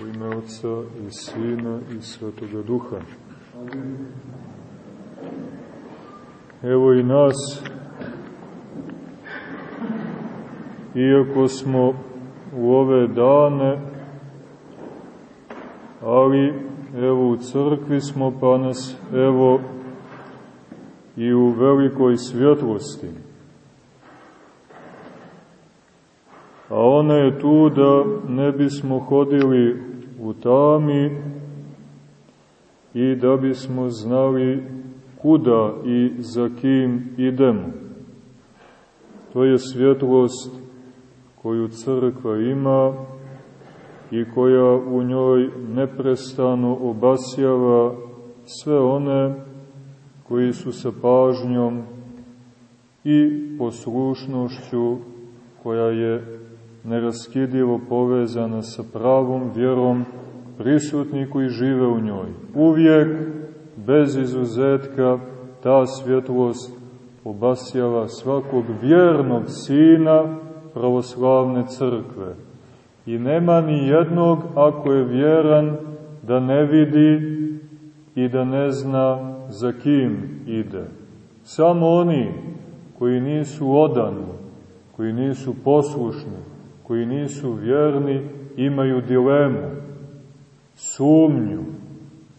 U ime Otca i Sina i Svetoga Duha. Evo i nas, iako smo u ove dane, ali evo u crkvi smo, pa nas evo i u velikoj svjetlosti. Ona je tu da ne bismo hodili u tami i da bismo znali kuda i za kim idemo. To je svjetlost koju crkva ima i koja u njoj neprestano obasjava sve one koji su sa pažnjom i poslušnošću koja je neraskidivo povezana sa pravom vjerom prisutni koji žive u njoj. Uvijek, bez izuzetka, ta svjetlost obasjava svakog vjernog sina pravoslavne crkve. I nema ni jednog, ako je vjeran, da ne vidi i da ne zna za kim ide. Samo oni koji nisu odani, koji nisu poslušni, koji nisu vjerni, imaju dilemu, sumnju.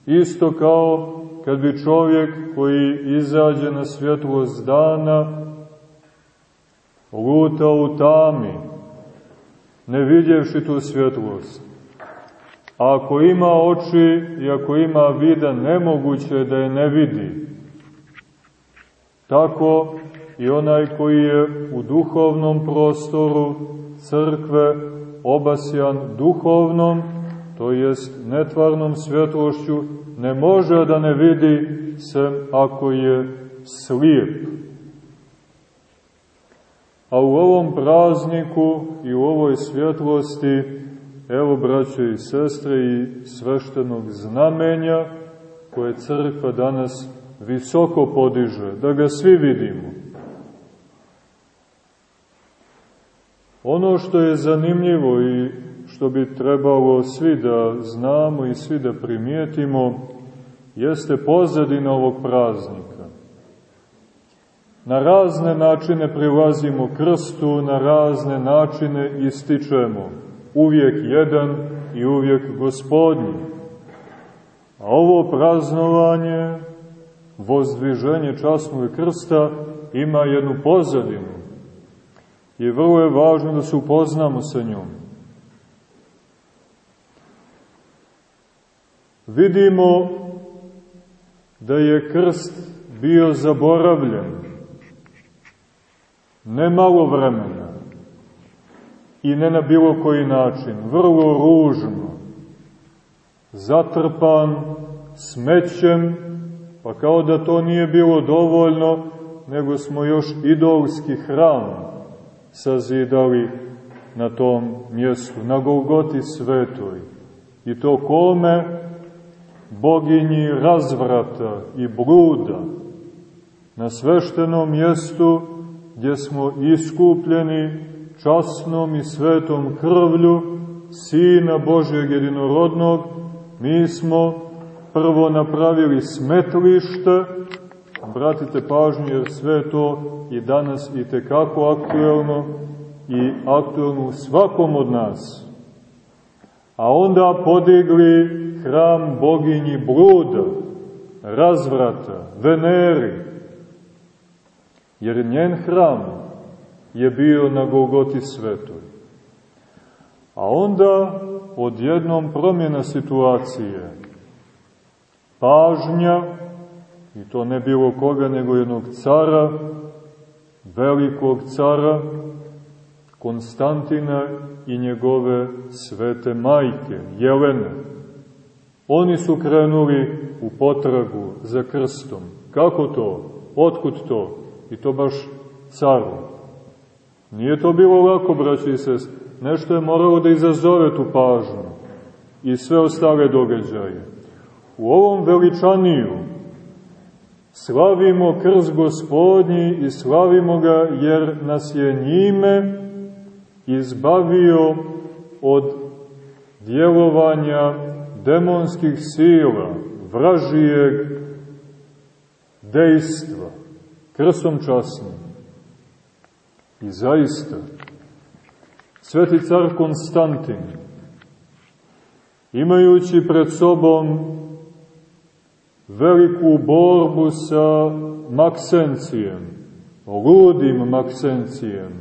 Isto kao kad bi čovjek koji izađe na svjetlost dana lutao u tami, ne vidjevši tu svjetlost. A ako ima oči i ako ima vida, nemoguće je da je ne vidi. Tako i onaj koji je u duhovnom prostoru crkve obasjan duhovnom, to jest netvarnom svjetlošću, ne može da ne vidi se ako je slijep. A u ovom prazniku i u ovoj svjetlosti, evo braće i sestre i sveštenog znamenja, koje crkva danas visoko podiže, da ga svi vidimo. Ono što je zanimljivo i što bi trebalo svi da znamo i svi da primijetimo, jeste pozadina ovog praznika. Na razne načine prilazimo krstu, na razne načine ističemo. Uvijek jedan i uvijek gospodnji. A ovo praznovanje, vozdviženje časnog krsta, ima jednu pozadinu. I vrlo je važno da se upoznamo sa njom. Vidimo da je krst bio zaboravljen ne malo vremena i ne na bilo koji način, vrlo ružno, zatrpan smećem, pa kao da to nije bilo dovoljno, nego smo još idolski hram sazidali na tom mjestu, na Golgoti svetoj. I to kome? Boginji razvrata i bluda. Na sveštenom mjestu gdje smo iskupljeni časnom i svetom krvlju Sina Božjeg jedinorodnog, mi smo prvo napravili smetlište, obratite pažnju jer sve to i danas i tekako aktuelno i aktuelno svakom od nas. A onda podigli hram boginji bluda, razvrata, Veneri, jer njen hram je bio na Golgoti svetoj. A onda odjednom promjena situacije, pažnja, i to ne bilo koga nego jednog cara, velikog cara, Konstantina i njegove svete majke, Jelene. Oni su krenuli u potragu za krstom. Kako to? Otkud to? I to baš caru. Nije to bilo lako, braći i sest. Nešto je moralo da izazove tu pažnju i sve ostale događaje. U ovom veličaniju slavimo krst gospodnji i slavimo ga jer nas je njime izbavio od djelovanja demonskih sila, vražijeg dejstva, krsom časnim. I zaista, sveti car Konstantin, imajući pred sobom veliku borbu sa Maksencijem, ludim Maksencijem,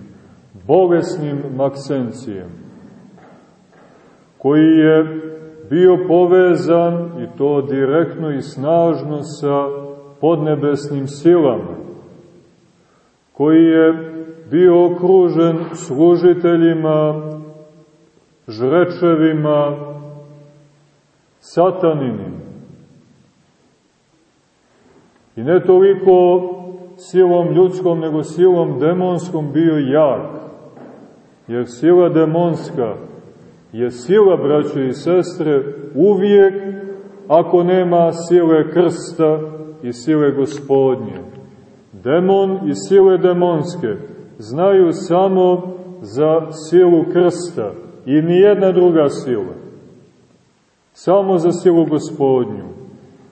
bolesnim Maksencijem, koji je bio povezan, i to direktno i snažno, sa podnebesnim silama, koji je bio okružen služiteljima, žrečevima, sataninim. I ne toliko silom ljudskom, nego silom demonskom bio jak. Jer sila demonska je sila, braćo i sestre, uvijek ako nema sile krsta i sile gospodnje. Demon i sile demonske znaju samo za silu krsta i nijedna druga sila. Samo za silu gospodnju.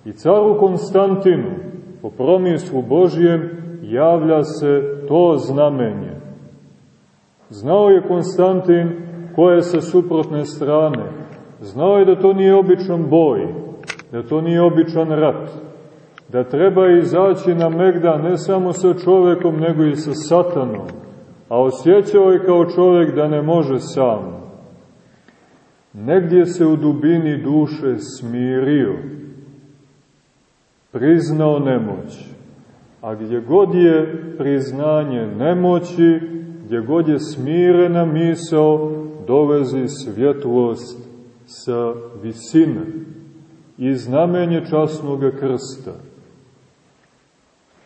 I caru Konstantinu, po promislu Božijem, javlja se to znamenje. Znao je Konstantin ko je sa suprotne strane. Znao je da to nije običan boj, da to nije običan rat, da treba izaći na Megda ne samo sa čovekom, nego i sa satanom, a osjećao je kao čovek da ne može sam. Negdje se u dubini duše smirio, priznao nemoć, a gdje god je priznanje nemoći, gdje god je smirena misao, dolazi svjetlost sa visine i znamenje časnog krsta.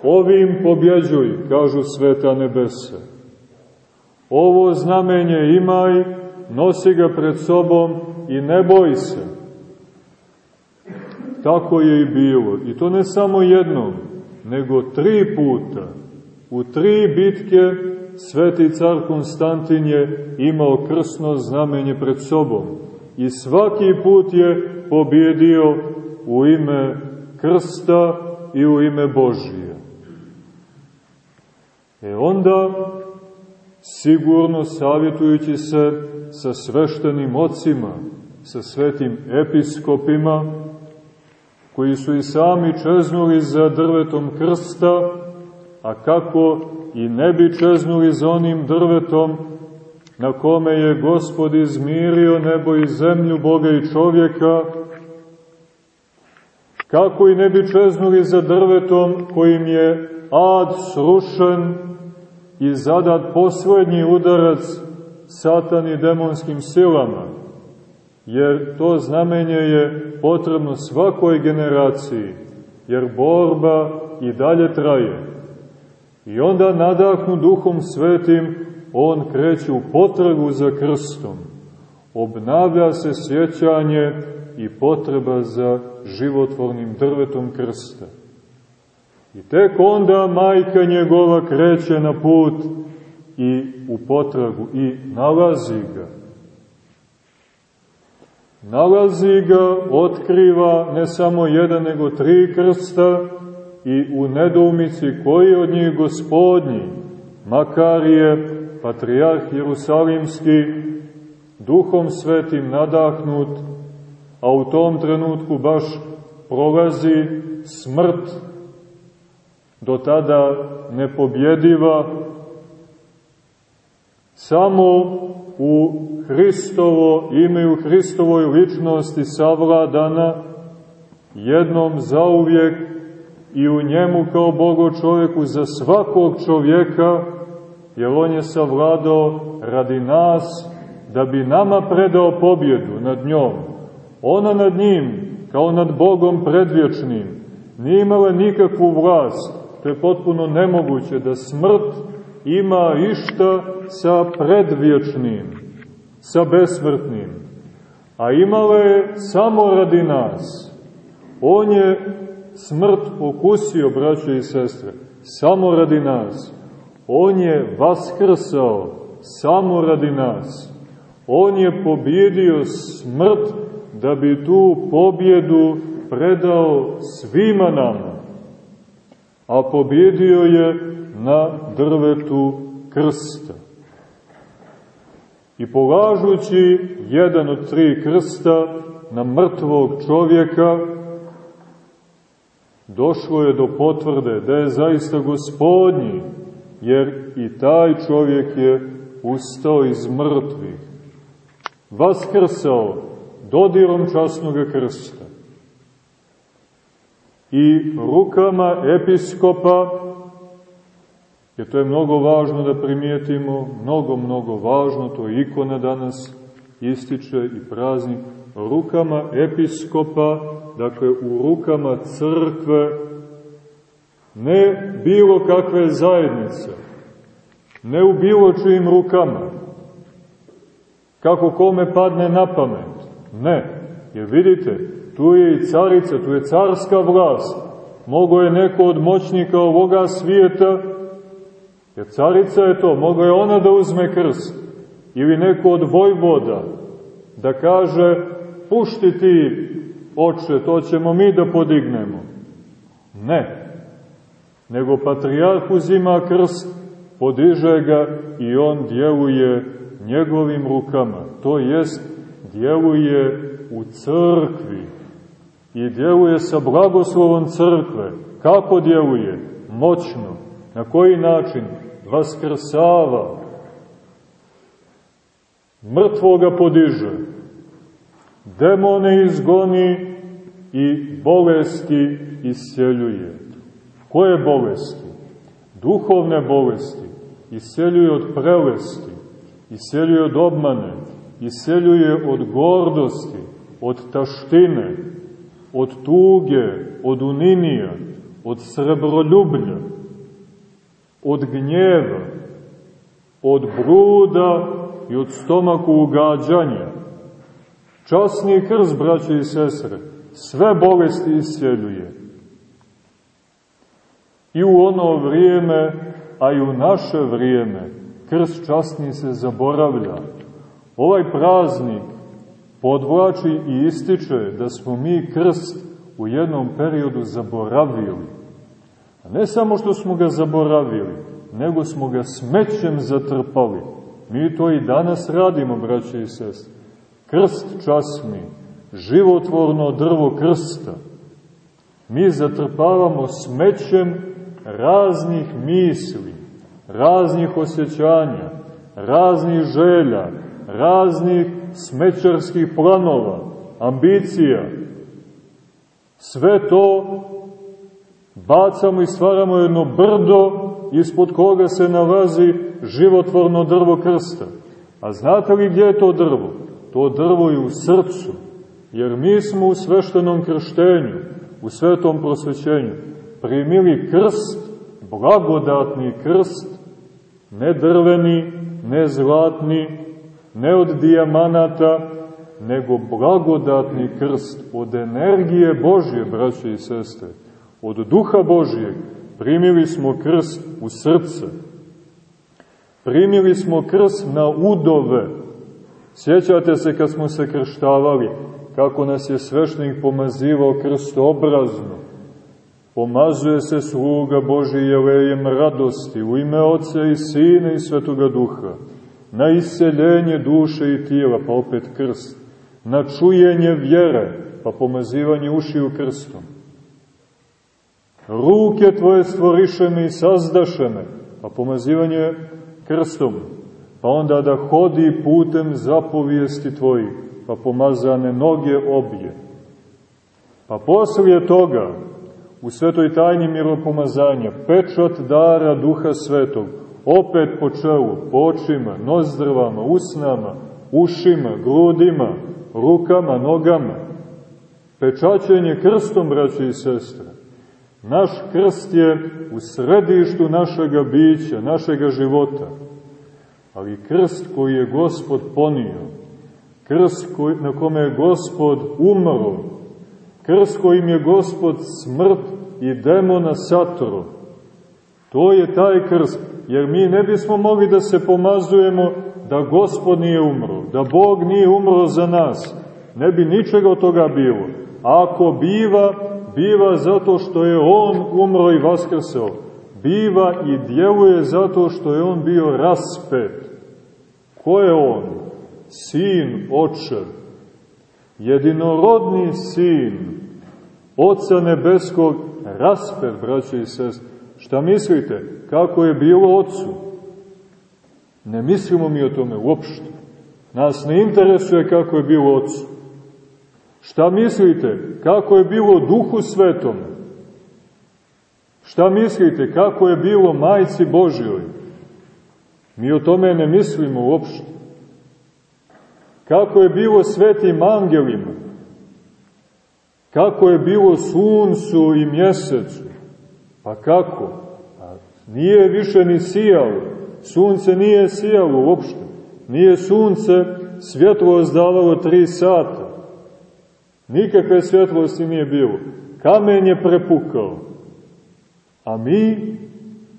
Ovim pobjeđuj, kažu sveta nebesa. Ovo znamenje imaj, nosi ga pred sobom i ne boj se. Tako je i bilo. I to ne samo jednom, nego tri puta. U tri bitke sveti car Konstantin je imao krsno znamenje pred sobom i svaki put je pobjedio u ime krsta i u ime Božije. E onda, sigurno savjetujući se sa sveštenim ocima, sa svetim episkopima, koji su i sami čeznuli za drvetom krsta, a kako i ne bi čeznuli za onim drvetom na kome je Gospod izmirio nebo i zemlju, Boga i čovjeka, kako i ne bi čeznuli za drvetom kojim je ad srušen i zadat poslednji udarac satan i demonskim silama, jer to znamenje je potrebno svakoj generaciji, jer borba i dalje traje. I onda nadahnu duhom svetim, on kreće u potragu za krstom. Obnavlja se sjećanje i potreba za životvornim drvetom krsta. I tek onda majka njegova kreće na put i u potragu i nalazi ga. Nalazi ga, otkriva ne samo jedan nego tri krsta, i u nedoumici koji od njih gospodnji, makar je patrijarh Jerusalimski duhom svetim nadahnut, a u tom trenutku baš prolazi smrt. Do tada nepobjediva, samo u Hristovo ime i u Hristovoj ličnosti savladana jednom zauvijek i u njemu kao Bogo čovjeku za svakog čovjeka, jer on je savladao radi nas, da bi nama predao pobjedu nad njom. Ona nad njim, kao nad Bogom predvječnim, nije imala nikakvu vlast, to je potpuno nemoguće da smrt ima išta sa predvječnim, sa besmrtnim, a imala je samo radi nas. On je smrt okusio, braćo i sestre, samo radi nas. On je vaskrsao samo radi nas. On je pobjedio smrt da bi tu pobjedu predao svima nama. A pobjedio je na drvetu krsta. I polažući jedan od tri krsta na mrtvog čovjeka, došlo je do potvrde da je zaista gospodnji, jer i taj čovjek je ustao iz mrtvih, vaskrsao dodirom časnog krsta i rukama episkopa, jer to je mnogo važno da primijetimo, mnogo, mnogo važno, to je ikona danas ističe i praznik, rukama episkopa, dakle u rukama crkve, ne bilo kakve zajednice, ne u bilo čijim rukama, kako kome padne na pamet, ne, jer vidite, tu je i carica, tu je carska vlast, mogo je neko od moćnika ovoga svijeta, jer carica je to, mogo je ona da uzme krst, ili neko od vojvoda, da kaže, pušti ti, oče, to ćemo mi da podignemo. Ne, nego patrijarh uzima krst, podiže ga i on djeluje njegovim rukama, to jest djeluje u crkvi i djeluje sa blagoslovom crkve. Kako djeluje? Moćno. Na koji način? Vaskrsava. Mrtvoga podiže. Demone izgoni i bolesti isceljuje. Koje bolesti? Duhovne bolesti. Isceljuje od prelesti. Isceljuje od obmane iseljuje od gordosti, od taštine, od tuge, od uninija, od srebroljublja, od gnjeva, od bruda i od stomaku ugađanja. Časni krst, braće i sestre, sve bolesti isjeljuje. I u ono vrijeme, a i u naše vrijeme, krst časni se zaboravlja Ovaj praznik podvlači i ističe da smo mi krst u jednom periodu zaboravili. A ne samo što smo ga zaboravili, nego smo ga smećem zatrpali. Mi to i danas radimo, braće i sest. Krst časni, životvorno drvo krsta. Mi zatrpavamo smećem raznih misli, raznih osjećanja, raznih želja, raznih smećarskih planova, ambicija. Sve to bacamo i stvaramo jedno brdo ispod koga se nalazi životvorno drvo krsta. A znate li gdje je to drvo? To drvo je u srcu, jer mi smo u sveštenom krštenju, u svetom prosvećenju, primili krst, blagodatni krst, ne drveni, ne zlatni, ne od dijamanata, nego blagodatni krst od energije Božje, braće i sestre, od duha Božjeg, primili smo krst u srce. Primili smo krst na udove. Sjećate se kad smo se krštavali, kako nas je svešnik pomazivao krstobrazno. Pomazuje se sluga Božji jelejem radosti u ime Oca i Sina i Svetoga Duha na iseljenje duše i tijela, pa opet krst, na čujenje vjere, pa pomazivanje ušiju krstom. Ruke tvoje stvoriše me i sazdaše me, pa pomazivanje krstom, pa onda da hodi putem zapovijesti tvojih, pa pomazane noge obje. Pa poslije toga, u svetoj tajni miropomazanja, pečat dara duha svetog, opet po čelu, po očima, nozdrvama, usnama, ušima, grudima, rukama, nogama. Pečaćenje krstom, braće i sestre. Naš krst je u središtu našega bića, našega života. Ali krst koji je Gospod ponio, krst koji, na kome je Gospod umro, krst kojim je Gospod smrt i demona satoro, To je taj krst, jer mi ne bismo mogli da se pomazujemo da Gospod nije umro, da Bog nije umro za nas. Ne bi ničega od toga bilo. Ako biva, biva zato što je On umro i vaskrsao. Biva i djeluje zato što je On bio raspet. Ko je On? Sin očev. Jedinorodni sin Oca nebeskog raspet, braće i sestre. Šta mislite? Kako je bilo Otcu? Ne mislimo mi o tome uopšte. Nas ne interesuje kako je bilo Otcu. Šta mislite? Kako je bilo Duhu Svetom? Šta mislite? Kako je bilo Majci Božjoj? Mi o tome ne mislimo uopšte. Kako je bilo svetim angelima? Kako je bilo suncu i mjesecu? Pa kako? Pa nije više ni sijalo. Sunce nije sijalo uopšte. Nije sunce svjetlost davalo tri sata. Nikakve svjetlosti nije bilo. Kamen je prepukao. A mi,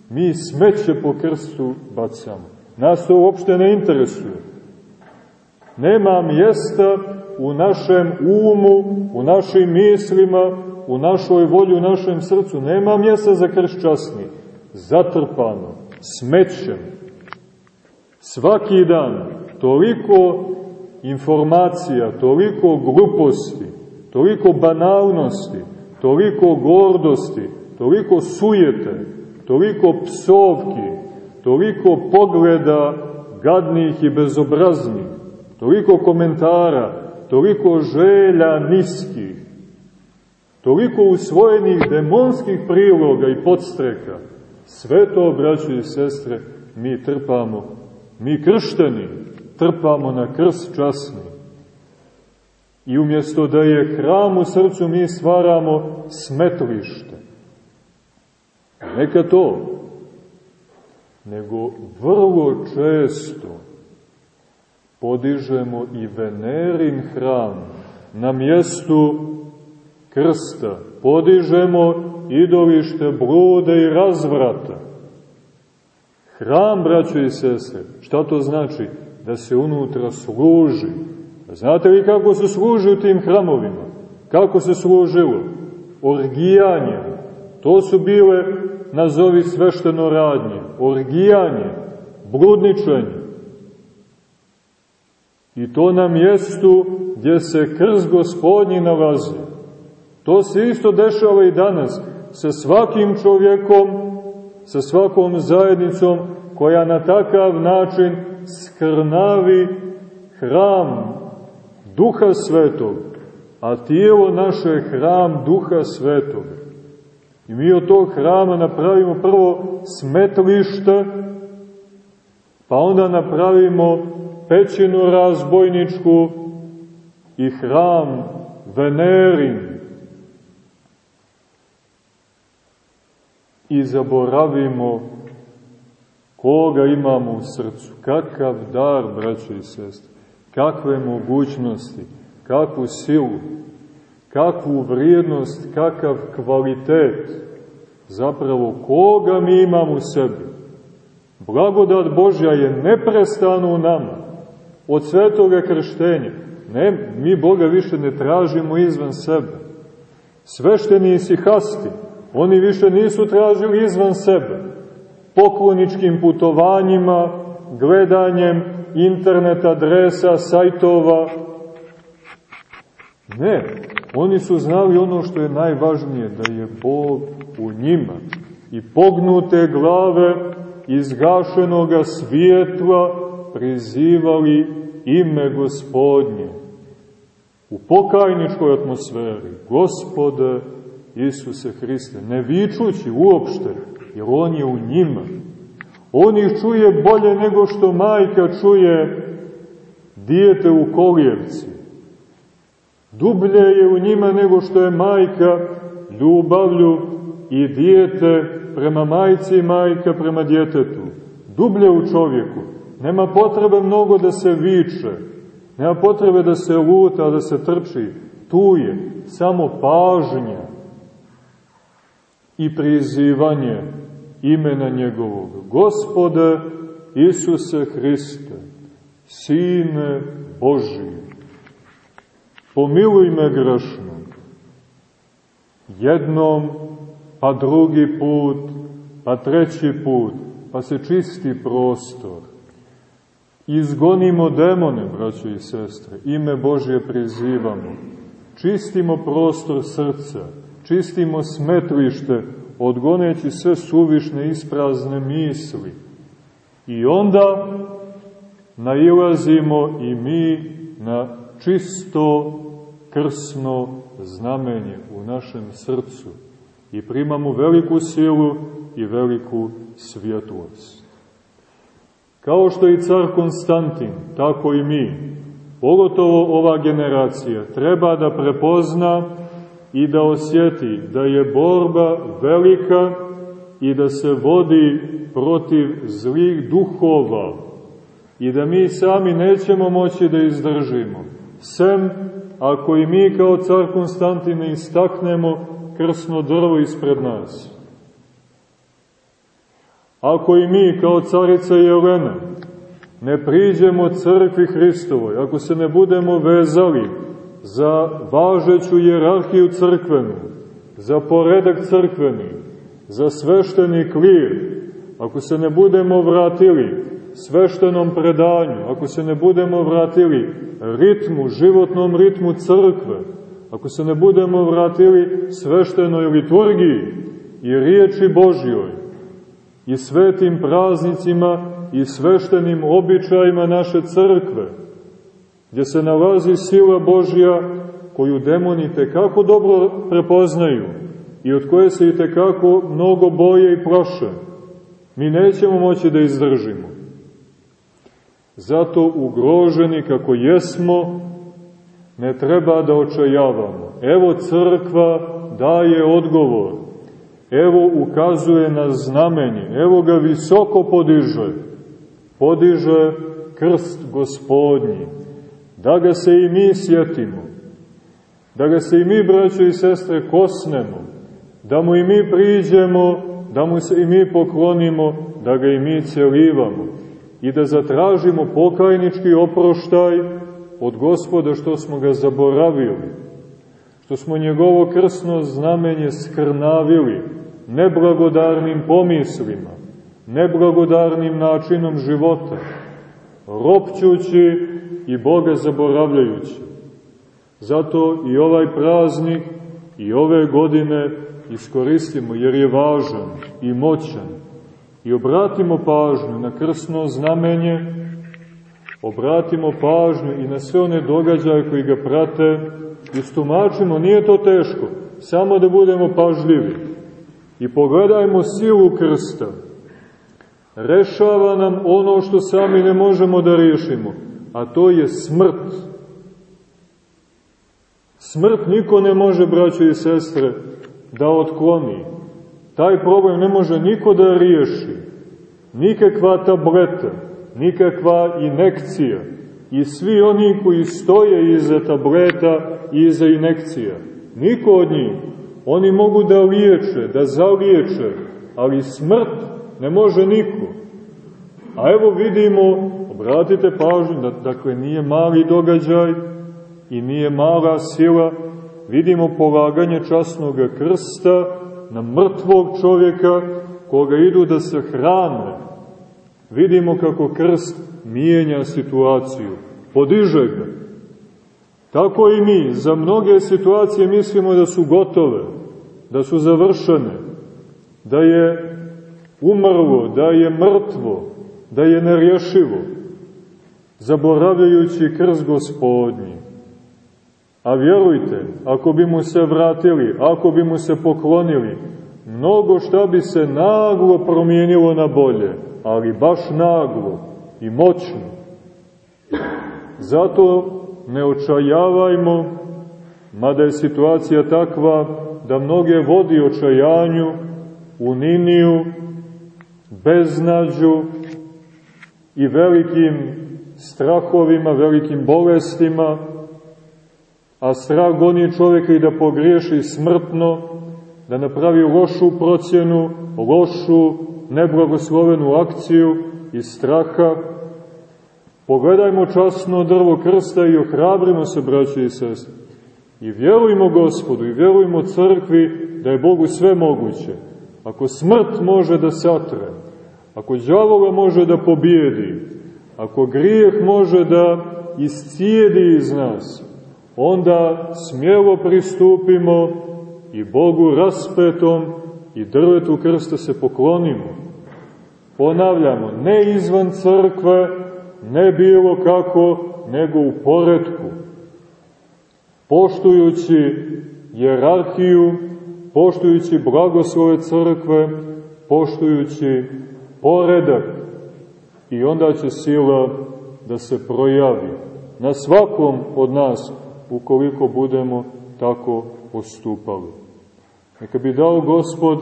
mi smeće po krstu bacamo. Nas to uopšte ne interesuje. Nema mjesta u našem umu, u našim mislima, u našoj volji, u našem srcu. Nema mjesta za kršćasni. Zatrpano, smećem. Svaki dan toliko informacija, toliko gluposti, toliko banalnosti, toliko gordosti, toliko sujete, toliko psovki, toliko pogleda gadnih i bezobraznih, toliko komentara, toliko želja niskih, toliko usvojenih demonskih priloga i podstreka, sve to, braći i sestre, mi trpamo, mi kršteni, trpamo na krst časni. I umjesto da je hram u srcu, mi stvaramo smetlište. Neka to, nego vrlo često podižemo i Venerin hram na mjestu krsta. Podižemo idolište blude i razvrata. Hram, braćo i sese, šta to znači? Da se unutra služi. Znate li kako se služi u tim hramovima? Kako se služilo? Orgijanje. To su bile, nazovi svešteno radnje. Orgijanje, bludničenje. I to na mjestu gdje se krst gospodnji nalazi. To se isto dešava i danas sa svakim čovjekom, sa svakom zajednicom koja na takav način skrnavi hram Duha Svetog, a tijelo naše je hram Duha Svetog. I mi od tog hrama napravimo prvo smetlište, pa onda napravimo pećinu razbojničku i hram Venerin. I zaboravimo koga imamo u srcu, kakav dar, braćo i sestre, kakve mogućnosti, kakvu silu, kakvu vrijednost, kakav kvalitet, zapravo koga mi imamo u sebi. Blagodat Božja je neprestano u nama od svetoga krštenja. Ne, mi Boga više ne tražimo izvan sebe. Svešteni i hasti, oni više nisu tražili izvan sebe. Pokloničkim putovanjima, gledanjem internet adresa, sajtova. Ne, oni su znali ono što je najvažnije, da je Bog u njima. I pognute glave izgašenoga svijetla prizivali ime gospodnje u pokajničkoj atmosferi. Gospode Isuse Hriste, ne vičući uopšte, jer On je u njima. On ih čuje bolje nego što majka čuje dijete u kolijevci. Dublje je u njima nego što je majka ljubavlju i dijete prema majci i majka prema djetetu. Dublje u čovjeku. Nema potrebe mnogo da se viče, nema potrebe da se luta, da se trči. Tu je samo pažnja i prizivanje imena njegovog. Gospode Isuse Hriste, Sine Božiji, pomiluj me grešnog. Jednom, pa drugi put, pa treći put, pa se čisti prostor. Izgonimo demone, braćo i sestre, ime Božje prizivamo. Čistimo prostor srca, čistimo smetlište, odgoneći sve suvišne isprazne misli. I onda nailazimo i mi na čisto krsno znamenje u našem srcu i primamo veliku silu i veliku svjetlost. Kao što i car Konstantin, tako i mi, pogotovo ova generacija, treba da prepozna i da osjeti da je borba velika i da se vodi protiv zlih duhova i da mi sami nećemo moći da izdržimo. Sem ako i mi kao car Konstantin istaknemo krsno drvo ispred nas. Ako i mi kao carica Jelena ne priđemo crkvi Hristovoj, ako se ne budemo vezali za važeću jerarhiju crkvenu, za poredak crkveni, za svešteni klir, ako se ne budemo vratili sveštenom predanju, ako se ne budemo vratili ritmu, životnom ritmu crkve, ako se ne budemo vratili sveštenoj liturgiji i riječi Božjoj i svetim praznicima i sveštenim običajima naše crkve, gdje se nalazi sila Božja koju demoni tekako dobro prepoznaju i od koje se i tekako mnogo boje i proše, mi nećemo moći da izdržimo. Zato ugroženi kako jesmo, ne treba da očajavamo. Evo crkva daje odgovor, evo ukazuje na znamenje, evo ga visoko podiže, podiže krst gospodnji, da ga se i mi sjetimo, da ga se i mi, braćo i sestre, kosnemo, da mu i mi priđemo, da mu se i mi poklonimo, da ga i mi celivamo i da zatražimo pokajnički oproštaj od gospoda što smo ga zaboravili, što smo njegovo krsno znamenje skrnavili neblagodarnim pomislima, neblagodarnim načinom života, ropćući i Boga zaboravljajući. Zato i ovaj praznik i ove godine iskoristimo jer je važan i moćan i obratimo pažnju na krsno znamenje, obratimo pažnju i na sve one događaje koji ga prate, istumačimo, nije to teško, samo da budemo pažljivi i pogledajmo silu krsta. Rešava nam ono što sami ne možemo da riješimo, a to je smrt. Smrt niko ne može, braćo i sestre, da otkloni. Taj problem ne može niko da riješi. Nikakva tableta, nikakva inekcija. I svi oni koji stoje iza tableta i iza inekcija. Niko od njih. Oni mogu da liječe, da zaliječe, ali smrt ne može niko. A evo vidimo, obratite pažnju, da, dakle nije mali događaj i nije mala sila, vidimo polaganje časnog krsta na mrtvog čovjeka koga idu da se hrane. Vidimo kako krst mijenja situaciju, podiže ga. Tako i mi, za mnoge situacije mislimo da su gotove, da su završene, da je umrlo, da je mrtvo, da je nerješivo, zaboravljajući krst gospodnji. A vjerujte, ako bi mu se vratili, ako bi mu se poklonili, mnogo šta bi se naglo promijenilo na bolje, ali baš naglo i moćno. Zato ne očajavajmo, mada je situacija takva da mnoge vodi očajanju, uniniju, beznađu i velikim strahovima, velikim bolestima, a strah goni čovjeka i da pogriješi smrtno, da napravi lošu procjenu, lošu neblagoslovenu akciju i straha. Pogledajmo časno drvo krsta i ohrabrimo se, braći i sestri. I vjerujmo gospodu i vjerujmo crkvi da je Bogu sve moguće. Ako smrt može da satre, ako džavola može da pobijedi, ako grijeh može da iscijedi iz nas, onda smjelo pristupimo i Bogu raspetom i drvetu krsta se poklonimo. Ponavljamo, ne izvan crkve, ne bilo kako, nego u poredku. Poštujući jerarhiju, poštujući blagoslove crkve, poštujući poredak i onda će sila da se projavi na svakom od nas ukoliko budemo tako postupali. Neka bi dao Gospod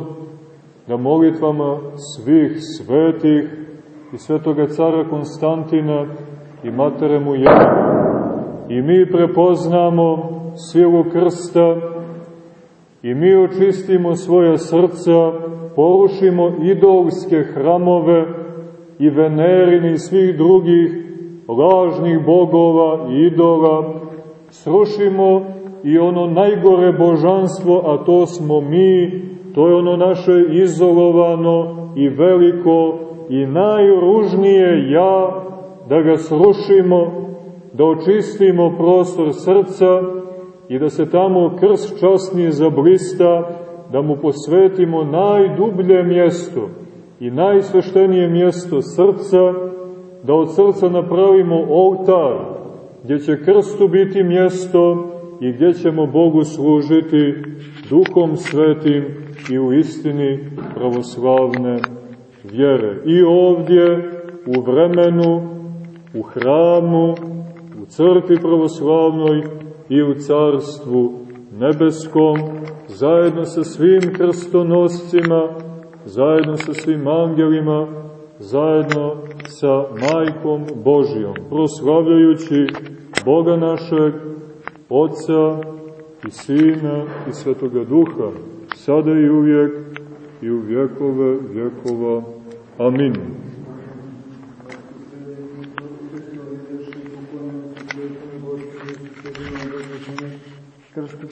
da molitvama svih svetih i svetoga cara Konstantina i matere mu Jana i mi prepoznamo silu krsta i mi očistimo svoje srca, porušimo idolske hramove i venerini i svih drugih lažnih bogova i idola, srušimo i ono najgore božanstvo, a to smo mi, to je ono naše izolovano i veliko i najružnije ja, da ga srušimo, da očistimo prostor srca i da se tamo krst časnije zablista, da mu posvetimo najdublje mjesto i najsveštenije mjesto srca, da od srca napravimo oltar, gdje će krstu biti mjesto i gdje ćemo Bogu služiti duhom svetim i u istini pravoslavne vjere. I ovdje, u vremenu, u hramu, u crkvi pravoslavnoj i u carstvu nebeskom, zajedno sa svim krstonoscima, zajedno sa svim angelima, zajedno sa Majkom Božijom, proslavljajući Boga našeg, Otca i Sina i Svetoga Duha, sada i uvijek i u vjekove vjekova. Amin. Kršku